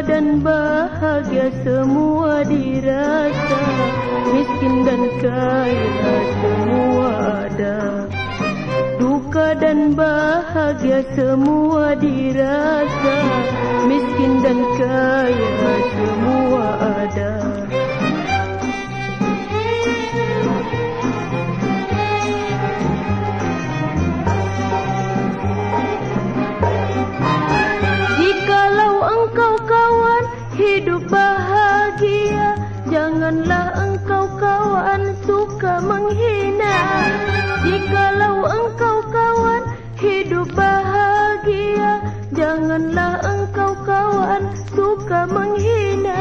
dan bahagia semua dirasa. Miskin dan kaya semua ada. Duka dan bahagia semua dirasa. Miskin dan kaya semua ada hidup bahagia Janganlah engkau kawan suka menghina. Jikalau engkau kawan hidup bahagia Janganlah engkau kawan suka menghina.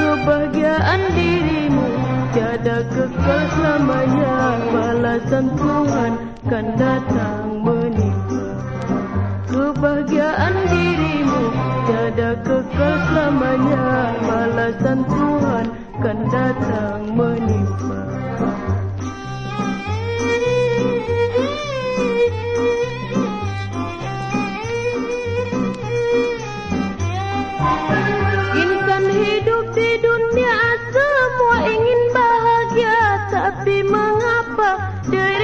Kebahagiaan dirimu tiada kekal selamanya. Balasan Tuhan kan datang menimpa Kebahagiaan tiada kekal selamanya Balasan Tuhan kan datang menimpa Insan hidup di dunia semua ingin bahagia. Tapi mengapa derita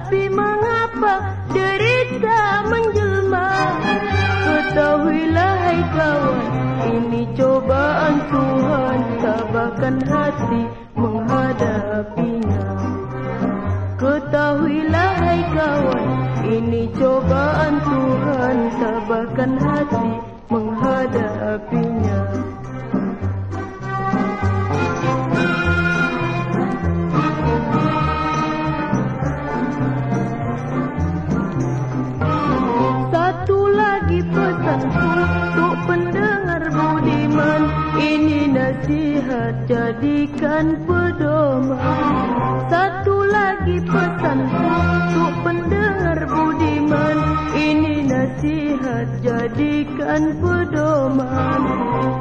Tapi mengapa derita menjelma? Ketahuilah hai kawan Ini cobaan Tuhan. Tabahkan hati menghadapinya. Ketahuilah hai kawan Ini cobaan Tuhan. Tabahkan hati menghadapinya nasihat jadikan pedoman. Satu lagi pesan untuk pendengar budiman. Ini nasihat jadikan pedoman.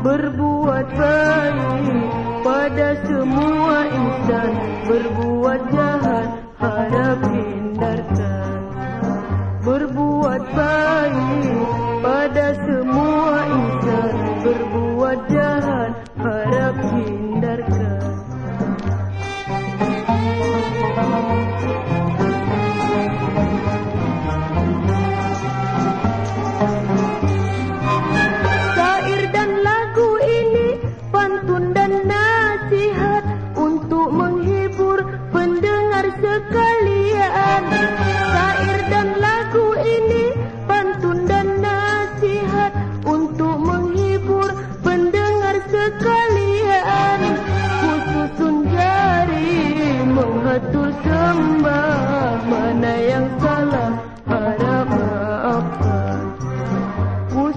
Berbuat baik pada semua insan. Berbuat jahat harap hindarkan Berbuat baik pada semua insan. Berbuat Mudah-mudahan pada kini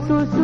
So. su